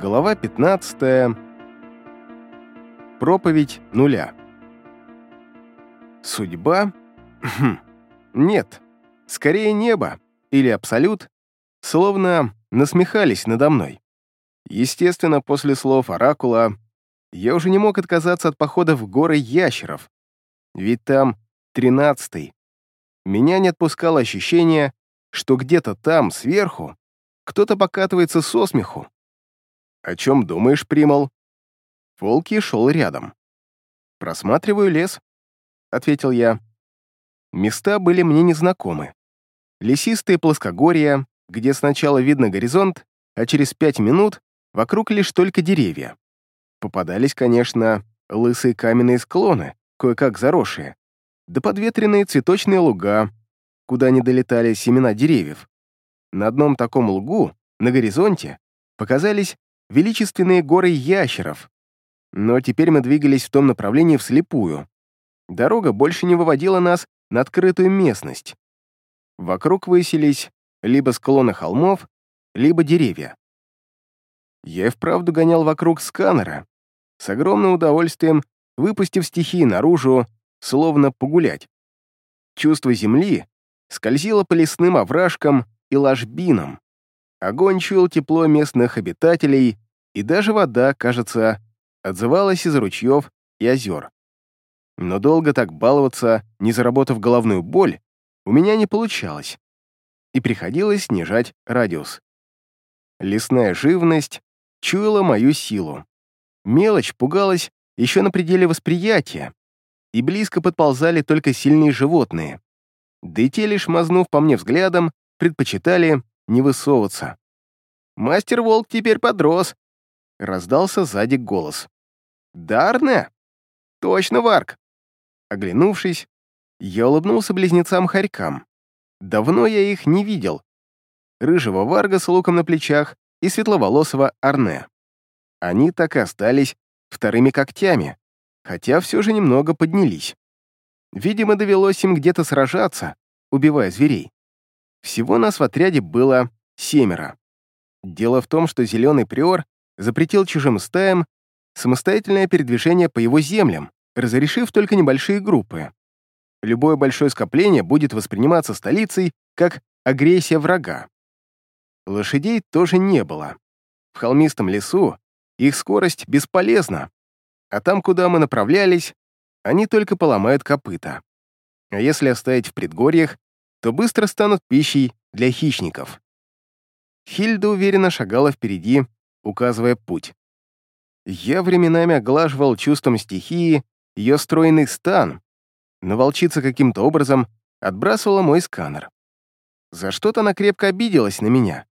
Глава 15. Проповедь нуля. Судьба? Хм. Нет. Скорее небо или абсолют, словно насмехались надо мной. Естественно, после слов Оракула я уже не мог отказаться от похода в горы ящеров, ведь там тринадцатый. Меня не отпускало ощущение, что где-то там, сверху, кто-то покатывается со смеху. «О чем думаешь, Примал?» Волки шел рядом. «Просматриваю лес», — ответил я. Места были мне незнакомы. Лесистые плоскогорья, где сначала видно горизонт, а через пять минут вокруг лишь только деревья. Попадались, конечно, лысые каменные склоны, кое-как заросшие, да подветренные цветочные луга, куда не долетали семена деревьев. На одном таком лугу, на горизонте, показались величественные горы ящеров. Но теперь мы двигались в том направлении вслепую. Дорога больше не выводила нас на открытую местность. Вокруг высились либо склоны холмов, либо деревья. Я и вправду гонял вокруг сканера, с огромным удовольствием выпустив стихии наружу, словно погулять. Чувство земли скользило по лесным овражкам и ложбинам. Огонь чуял тепло местных обитателей, и даже вода, кажется, отзывалась из ручьев и озер. Но долго так баловаться, не заработав головную боль, у меня не получалось, и приходилось снижать радиус. Лесная живность чуяла мою силу. Мелочь пугалась еще на пределе восприятия, и близко подползали только сильные животные. Да и те, лишь мазнув по мне взглядом, предпочитали не высовываться. «Мастер-волк теперь подрос», — раздался сзади голос. «Дарне?» «Точно, Варк!» Оглянувшись, я улыбнулся близнецам-хорькам. Давно я их не видел. Рыжего Варга с луком на плечах и светловолосого Арне. Они так и остались вторыми когтями, хотя все же немного поднялись. Видимо, довелось им где-то сражаться, убивая зверей. Всего нас в отряде было семеро. Дело в том, что зеленый приор запретил чужим стаям самостоятельное передвижение по его землям, разрешив только небольшие группы. Любое большое скопление будет восприниматься столицей как агрессия врага. Лошадей тоже не было. В холмистом лесу их скорость бесполезна, а там, куда мы направлялись, они только поломают копыта. А если оставить в предгорьях, то быстро станут пищей для хищников. Хильда уверенно шагала впереди, указывая путь. Я временами оглаживал чувством стихии ее стройный стан, но волчица каким-то образом отбрасывала мой сканер. За что-то она крепко обиделась на меня,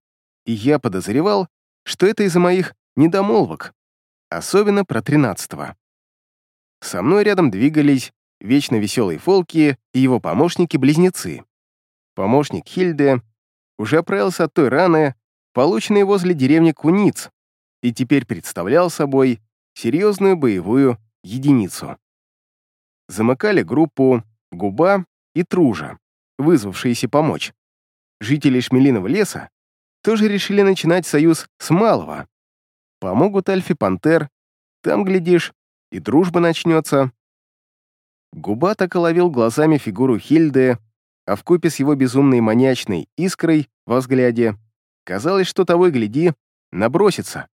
и я подозревал, что это из-за моих недомолвок, особенно про тринадцатого. Со мной рядом двигались вечно веселые Фолки и его помощники-близнецы. Помощник Хильды уже оправился от той раны, полученной возле деревни Куниц, и теперь представлял собой серьезную боевую единицу. Замыкали группу Губа и Тружа, вызвавшиеся помочь. Жители Шмелиного леса тоже решили начинать союз с Малого. Помогут Альфе Пантер, там, глядишь, и дружба начнется. Губа так и ловил глазами фигуру Хильды, а вкупе с его безумной маньячной искрой во взгляде казалось, что того и гляди, набросится.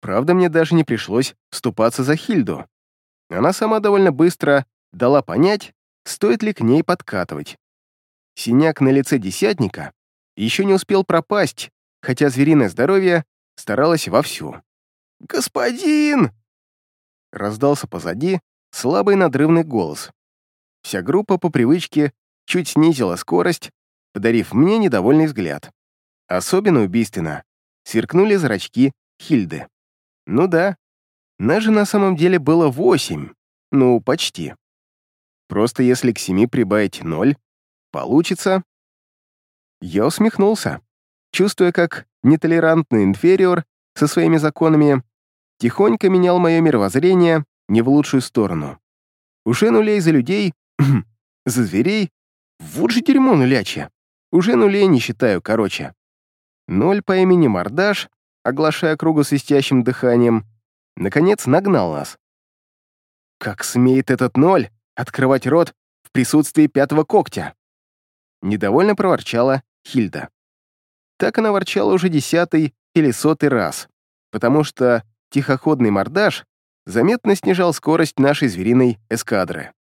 Правда, мне даже не пришлось вступаться за Хильду. Она сама довольно быстро дала понять, стоит ли к ней подкатывать. Синяк на лице десятника еще не успел пропасть, хотя звериное здоровье старалось вовсю. «Господин!» Раздался позади слабый надрывный голос. Вся группа по привычке чуть снизила скорость, подарив мне недовольный взгляд. Особенно убийственно сверкнули зрачки Хильды. Ну да, нас же на самом деле было восемь, ну, почти. Просто если к семи прибавить ноль, получится... Я усмехнулся, чувствуя, как нетолерантный инфериор со своими законами тихонько менял мое мировоззрение не в лучшую сторону. Уже нулей за людей, за зверей, вот же дерьмо нулячье. Уже нулей не считаю, короче. Ноль по имени Мордаш оглашая кругу свистящим дыханием, наконец нагнал нас. Как смеет этот ноль открывать рот в присутствии пятого когтя? Недовольно проворчала Хильда. Так она ворчала уже десятый или сотый раз, потому что тихоходный мордаш заметно снижал скорость нашей звериной эскадры.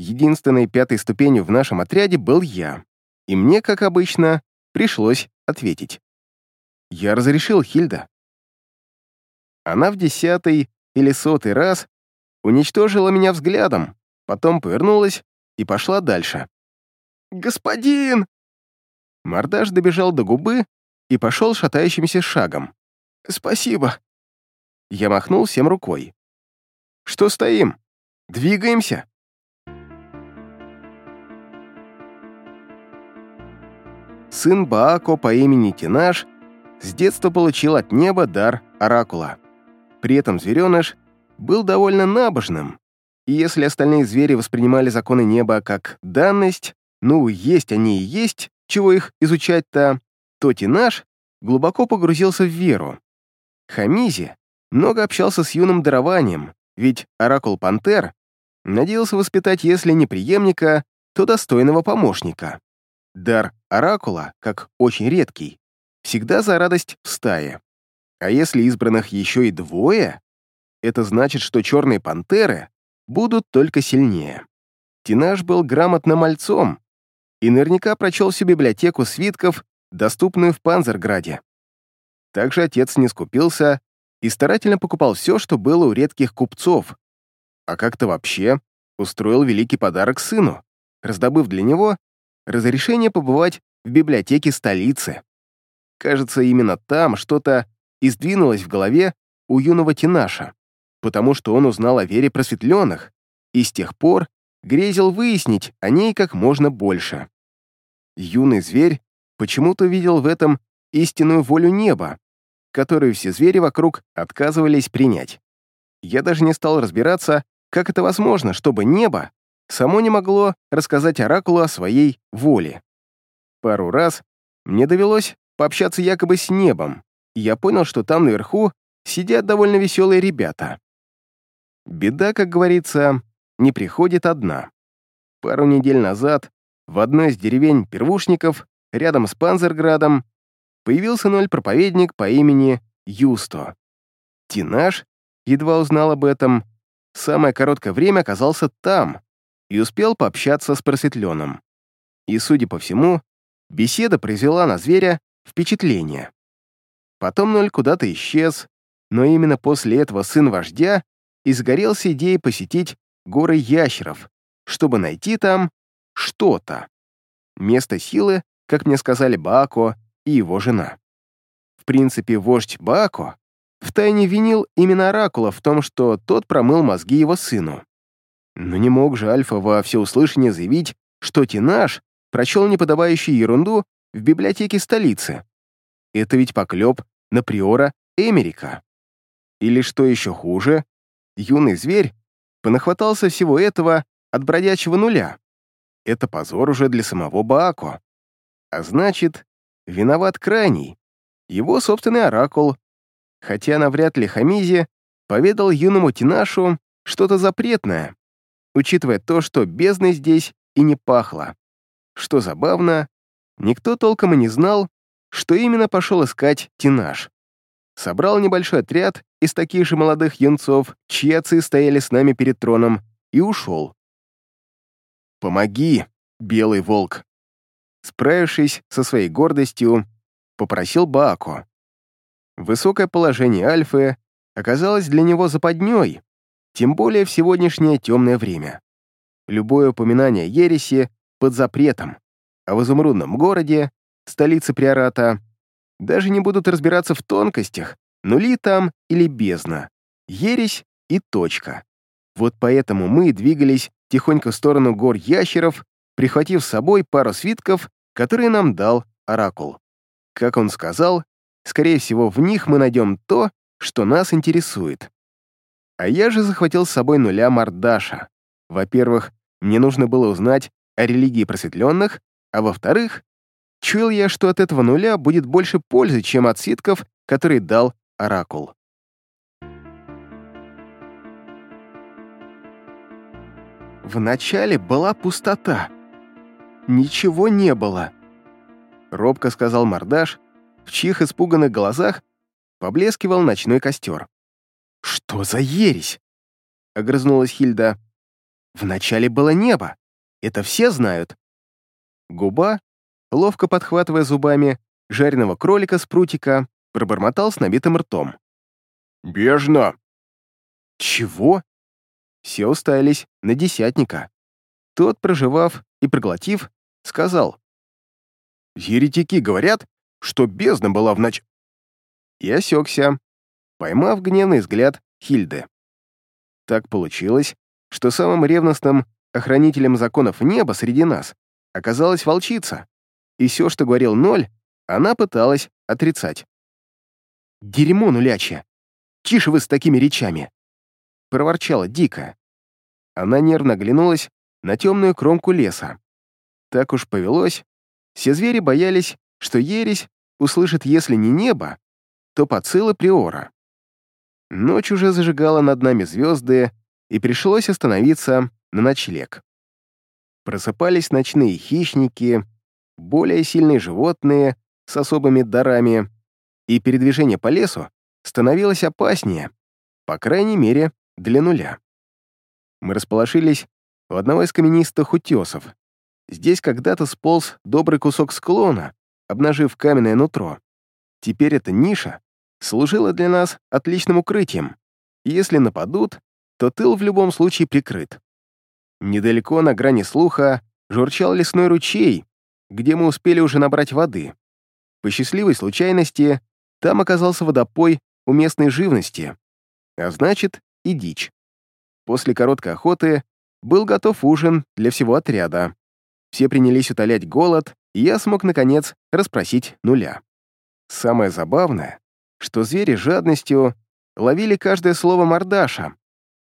Единственной пятой ступенью в нашем отряде был я, и мне, как обычно, пришлось ответить. Я разрешил Хильда. Она в десятый или сотый раз уничтожила меня взглядом, потом повернулась и пошла дальше. «Господин!» Мордаш добежал до губы и пошел шатающимся шагом. «Спасибо!» Я махнул всем рукой. «Что стоим? Двигаемся!» Сын Баако по имени Тинаш с детства получил от неба дар оракула. При этом звереныш был довольно набожным, и если остальные звери воспринимали законы неба как данность, ну, есть они и есть, чего их изучать-то, то Тинаш глубоко погрузился в веру. Хамизи много общался с юным дарованием, ведь оракул Пантер надеялся воспитать, если не преемника, то достойного помощника. Дар оракула, как очень редкий, всегда за радость в стае. А если избранных еще и двое, это значит, что черные пантеры будут только сильнее. Тинаш был грамотным мальцом и наверняка прочел всю библиотеку свитков, доступную в Панзерграде. Также отец не скупился и старательно покупал все, что было у редких купцов, а как-то вообще устроил великий подарок сыну, раздобыв для него разрешение побывать в библиотеке столицы. Кажется, именно там что-то издвинулось в голове у юного Тинаша, потому что он узнал о вере просветленных и с тех пор грезил выяснить о ней как можно больше. Юный зверь почему-то видел в этом истинную волю неба, которую все звери вокруг отказывались принять. Я даже не стал разбираться, как это возможно, чтобы небо само не могло рассказать Оракулу о своей воле. Пару раз мне довелось пообщаться якобы с небом, и я понял, что там наверху сидят довольно веселые ребята. Беда, как говорится, не приходит одна. Пару недель назад в одной из деревень первушников, рядом с Панзерградом, появился ноль-проповедник по имени Юсто. Тинаш едва узнал об этом, самое короткое время оказался там и успел пообщаться с просветленным. И, судя по всему, беседа произвела на зверя впечатление. Потом ноль куда-то исчез, но именно после этого сын вождя изгорелся идеей посетить горы ящеров, чтобы найти там что-то. Место силы, как мне сказали Баако и его жена. В принципе, вождь Баако втайне винил именно Оракула в том, что тот промыл мозги его сыну. Но не мог же Альфа во всеуслышание заявить, что Тинаш прочел неподобающую ерунду в библиотеке столицы. Это ведь поклеп на приора Эмерика. Или что еще хуже, юный зверь понахватался всего этого от бродячего нуля. Это позор уже для самого Баако. А значит, виноват крайний, его собственный оракул, хотя навряд ли Хамизи поведал юному Тинашу что-то запретное, учитывая то, что бездной здесь и не пахло. Что забавно, никто толком и не знал, что именно пошел искать Тинаш. Собрал небольшой отряд из таких же молодых юнцов, чьи отцы стояли с нами перед троном, и ушел. «Помоги, белый волк!» Справившись со своей гордостью, попросил Баако. Высокое положение Альфы оказалось для него западней, тем более в сегодняшнее темное время. Любое упоминание ереси под запретом, а в изумрудном городе, столице Приората, даже не будут разбираться в тонкостях, нули там или бездна, ересь и точка. Вот поэтому мы двигались тихонько в сторону гор ящеров, прихватив с собой пару свитков, которые нам дал Оракул. Как он сказал, скорее всего, в них мы найдем то, что нас интересует. А я же захватил с собой нуля Мардаша. Во-первых, мне нужно было узнать о религии просветленных, а во-вторых, чуял я, что от этого нуля будет больше пользы, чем от свитков, который дал Оракул. Вначале была пустота. Ничего не было. Робко сказал Мордаш, в чьих испуганных глазах поблескивал ночной костер. «Что за ересь?» — огрызнулась Хильда. «Вначале было небо. Это все знают». Губа, ловко подхватывая зубами жареного кролика с прутика, пробормотал с набитым ртом. «Бежно!» «Чего?» Все уставились на десятника. Тот, проживав и проглотив, сказал. «Еретики говорят, что бездна была в ночь...» И осекся, поймав гневный взгляд Хильды. Так получилось, что самым ревностным охранителем законов неба среди нас оказалась волчица, и все, что говорил Ноль, она пыталась отрицать. «Дерьмо нулячье! Тише вы с такими речами!» проворчала дико. Она нервно оглянулась на темную кромку леса. Так уж повелось, все звери боялись, что ересь услышит, если не небо, то поцилы Приора. Ночь уже зажигала над нами звезды, и пришлось остановиться на ночлег. Просыпались ночные хищники, более сильные животные с особыми дарами, и передвижение по лесу становилось опаснее, по крайней мере, для нуля. Мы расположились у одного из каменистых утесов. Здесь когда-то сполз добрый кусок склона, обнажив каменное нутро. Теперь эта ниша служила для нас отличным укрытием. Если нападут, то тыл в любом случае прикрыт. Недалеко, на грани слуха, журчал лесной ручей, где мы успели уже набрать воды. По счастливой случайности, там оказался водопой у местной живности, а значит, и дичь. После короткой охоты был готов ужин для всего отряда. Все принялись утолять голод, и я смог, наконец, расспросить нуля. Самое забавное, что звери жадностью ловили каждое слово мордаша.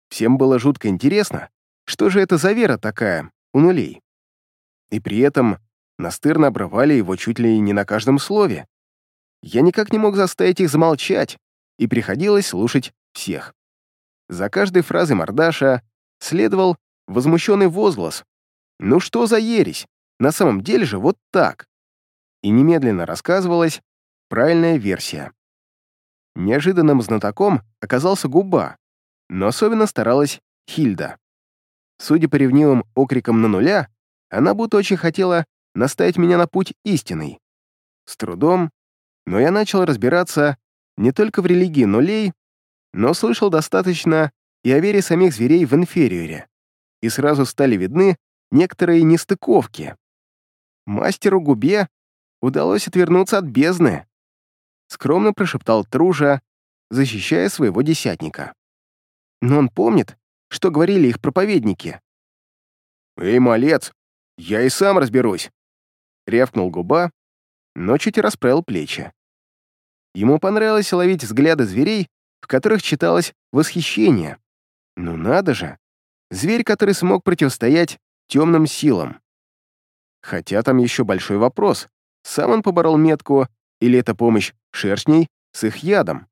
Всем было жутко интересно, что же это за вера такая у нулей. И при этом настырно обрывали его чуть ли не на каждом слове. Я никак не мог заставить их замолчать, и приходилось слушать всех. За каждой фразой мордаша следовал возмущенный возглас. «Ну что за ересь? На самом деле же вот так!» И немедленно рассказывалась правильная версия. Неожиданным знатоком оказался губа, но особенно старалась Хильда. Судя по ревнивым окрикам на нуля, она будто очень хотела наставить меня на путь истинный. С трудом, но я начал разбираться не только в религии нулей, но слышал достаточно и о вере самих зверей в инфериоре, и сразу стали видны некоторые нестыковки. Мастеру Губе удалось отвернуться от бездны, скромно прошептал Тружа, защищая своего десятника. Но он помнит, что говорили их проповедники. «Эй, малец, я и сам разберусь!» Рявкнул губа, но чуть расправил плечи. Ему понравилось ловить взгляды зверей в которых читалось восхищение. Ну надо же! Зверь, который смог противостоять темным силам. Хотя там еще большой вопрос, сам он поборол метку или это помощь шершней с их ядом.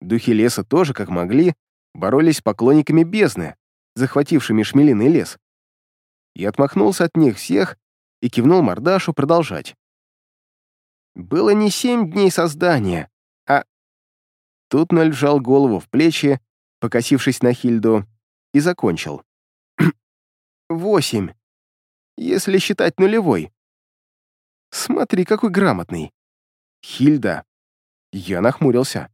Духи леса тоже, как могли, боролись с поклонниками бездны, захватившими шмелиный лес. Я отмахнулся от них всех и кивнул мордашу продолжать. Было не семь дней создания, Тут Ноль вжал голову в плечи, покосившись на Хильду, и закончил. «Восемь, если считать нулевой. Смотри, какой грамотный. Хильда». Я нахмурился.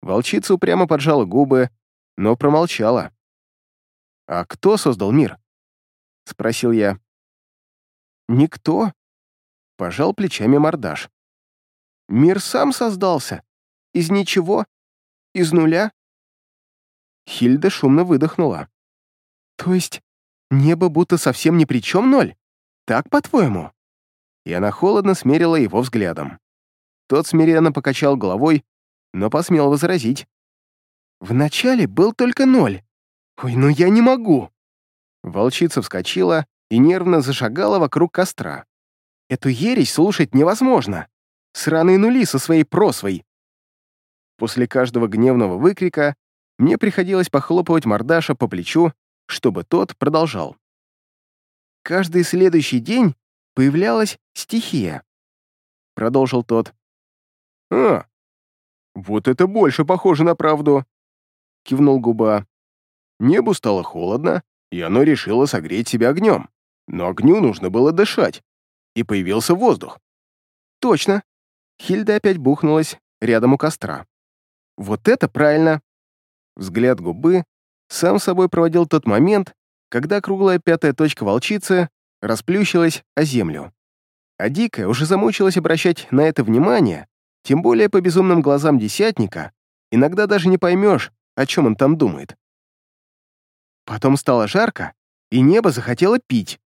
Волчица упрямо поджала губы, но промолчала. «А кто создал мир?» — спросил я. «Никто», — пожал плечами мордаш. «Мир сам создался. Из ничего? Из нуля?» Хильда шумно выдохнула. «То есть небо будто совсем ни при чем ноль? Так, по-твоему?» И она холодно смерила его взглядом. Тот смиренно покачал головой, но посмел возразить. «Вначале был только ноль. Ой, ну я не могу!» Волчица вскочила и нервно зашагала вокруг костра. «Эту ересь слушать невозможно. Сраные нули со своей просвой. После каждого гневного выкрика мне приходилось похлопывать мордаша по плечу, чтобы тот продолжал. Каждый следующий день появлялась стихия. Продолжил тот. «А, вот это больше похоже на правду!» Кивнул губа. Небу стало холодно, и оно решило согреть себя огнем. Но огню нужно было дышать, и появился воздух. Точно. Хильда опять бухнулась рядом у костра. Вот это правильно. Взгляд губы сам собой проводил тот момент, когда круглая пятая точка волчицы расплющилась о землю. А дикая уже замучилась обращать на это внимание, тем более по безумным глазам десятника иногда даже не поймешь, о чем он там думает. Потом стало жарко, и небо захотело пить.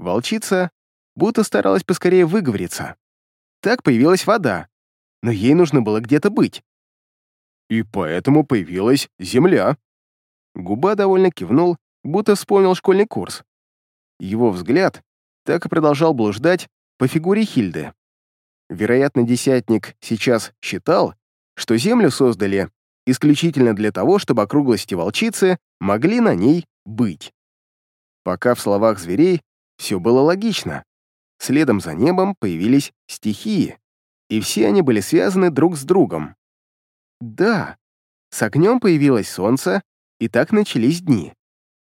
Волчица будто старалась поскорее выговориться. Так появилась вода, но ей нужно было где-то быть. И поэтому появилась земля. Губа довольно кивнул, будто вспомнил школьный курс. Его взгляд так и продолжал блуждать по фигуре Хильды. Вероятно, десятник сейчас считал, что Землю создали исключительно для того, чтобы округлости волчицы могли на ней быть. Пока в словах зверей все было логично. Следом за небом появились стихии, и все они были связаны друг с другом. Да, с огнем появилось солнце, и так начались дни,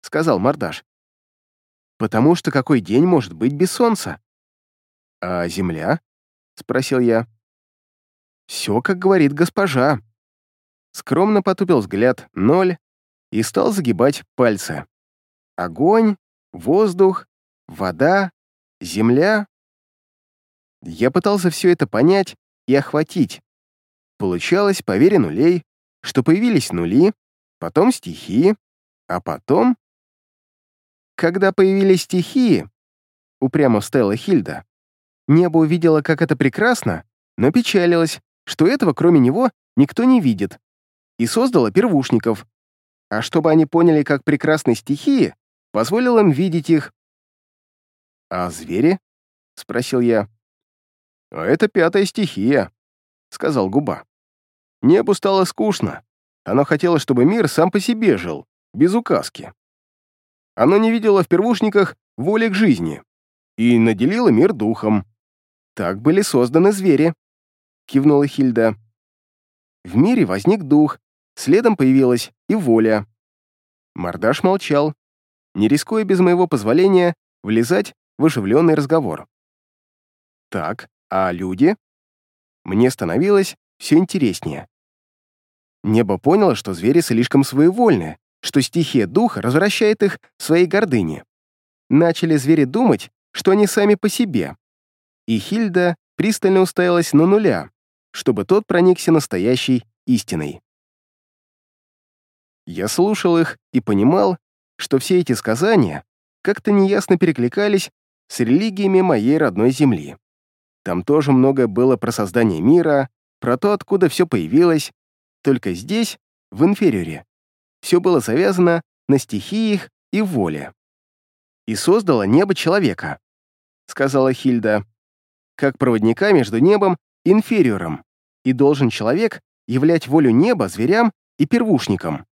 сказал Мордаш. Потому что какой день может быть без солнца? А земля? Спросил я. Все, как говорит госпожа. Скромно потупил взгляд ноль и стал загибать пальцы. Огонь, воздух, вода, земля. Я пытался все это понять и охватить. Получалось, по вере нулей, что появились нули, потом стихии, а потом... Когда появились стихии, упрямо вставила Хильда, небо увидела, как это прекрасно, но печалилась, что этого, кроме него, никто не видит, и создала первушников. А чтобы они поняли, как прекрасны стихии, позволил им видеть их. «А звери?» — спросил я. «А это пятая стихия», — сказал Губа. Небу стало скучно. Оно хотело, чтобы мир сам по себе жил, без указки. Оно не видело в первушниках воли к жизни и наделило мир духом. «Так были созданы звери», — кивнула Хильда. В мире возник дух, следом появилась и воля. Мордаш молчал, не рискуя без моего позволения влезать в оживленный разговор. «Так, а люди?» Мне становилось все интереснее. Небо поняло, что звери слишком своевольны, что стихия духа развращает их своей гордыне. Начали звери думать, что они сами по себе. И Хильда пристально уставилась на нуля, чтобы тот проникся настоящей истиной. Я слушал их и понимал, что все эти сказания как-то неясно перекликались с религиями моей родной земли. Там тоже многое было про создание мира, про то, откуда все появилось, только здесь, в инфериоре, все было завязано на стихиях и воле. «И создало небо человека», — сказала Хильда, «как проводника между небом и инфериором, и должен человек являть волю неба зверям и первушникам.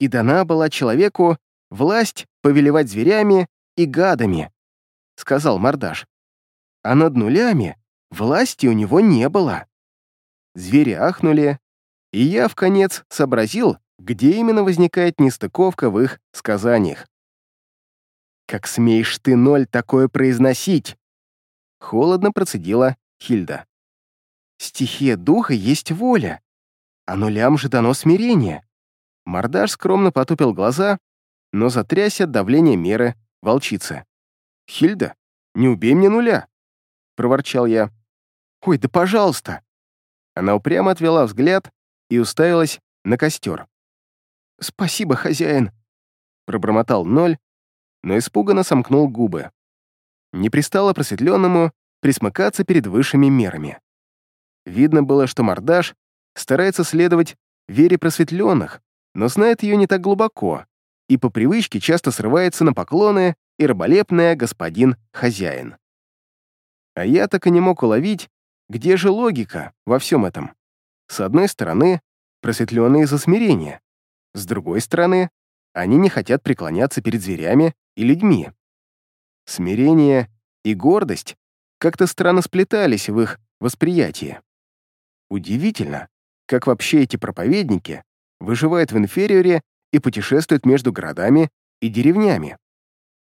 И дана была человеку власть повелевать зверями и гадами», — сказал Мордаш. «А над нулями власти у него не было». Звери ахнули, и я в конец сообразил, где именно возникает нестыковка в их сказаниях. «Как смеешь ты, ноль, такое произносить?» Холодно процедила Хильда. «Стихия духа есть воля, а нулям же дано смирение». Мордаш скромно потупил глаза, но затрясся от давления меры волчицы. «Хильда, не убей мне нуля!» — проворчал я. «Ой, да пожалуйста!» Она упрямо отвела взгляд и уставилась на костер. «Спасибо, хозяин», — пробормотал ноль, но испуганно сомкнул губы. Не пристало просветленному присмыкаться перед высшими мерами. Видно было, что мордаш старается следовать вере просветленных, но знает ее не так глубоко, и по привычке часто срывается на поклоны и раболепная господин-хозяин. А я так и не мог уловить, где же логика во всем этом. С одной стороны, просветленные за смирение. С другой стороны, они не хотят преклоняться перед зверями и людьми. Смирение и гордость как-то странно сплетались в их восприятии. Удивительно, как вообще эти проповедники выживают в инфериоре и путешествуют между городами и деревнями.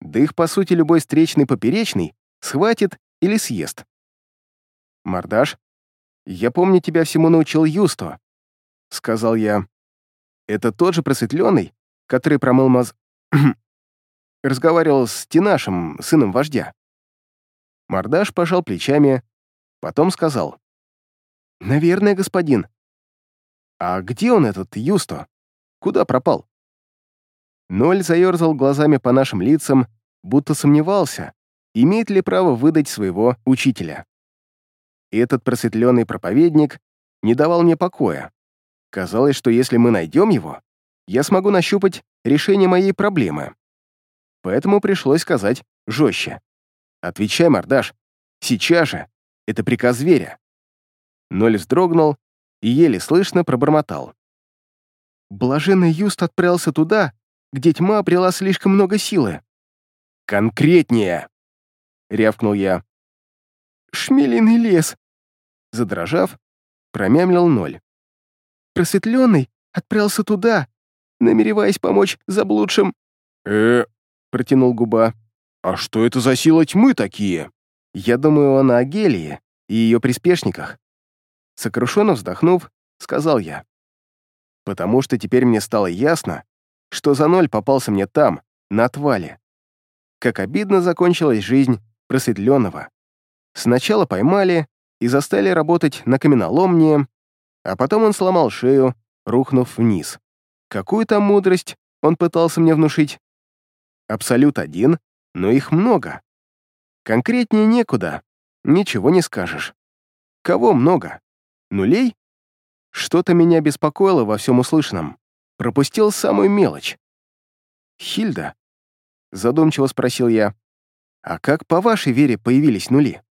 Да их, по сути, любой встречный поперечный схватит или съест. «Мордаш, я помню, тебя всему научил Юсто», — сказал я. «Это тот же просветленный, который промыл моз... разговаривал с Тинашем, сыном вождя». Мордаш пожал плечами, потом сказал. «Наверное, господин. А где он, этот Юсто? Куда пропал?» Ноль заерзал глазами по нашим лицам, будто сомневался, имеет ли право выдать своего учителя. Этот просветленный проповедник не давал мне покоя. Казалось, что если мы найдем его, я смогу нащупать решение моей проблемы. Поэтому пришлось сказать жестче. «Отвечай, мордаш, сейчас же, это приказ зверя». Ноль вздрогнул и еле слышно пробормотал. Блаженный Юст отправился туда, где тьма обрела слишком много силы. «Конкретнее!» — рявкнул я. «Шмелиный лес!» Задрожав, промямлил ноль. «Просветленный отправился туда, намереваясь помочь заблудшим...» «Э...» — протянул губа. «А что это за сила тьмы такие?» «Я думаю, он о Гелии и ее приспешниках». Сокрушенно вздохнув, сказал я. «Потому что теперь мне стало ясно, что за ноль попался мне там, на отвале. Как обидно закончилась жизнь просветленного. Сначала поймали и заставили работать на каменоломне, а потом он сломал шею, рухнув вниз. Какую там мудрость он пытался мне внушить? Абсолют один, но их много. Конкретнее некуда, ничего не скажешь. Кого много? Нулей? Что-то меня беспокоило во всем услышанном. Пропустил самую мелочь. «Хильда?» — задумчиво спросил я. «А как по вашей вере появились нули?»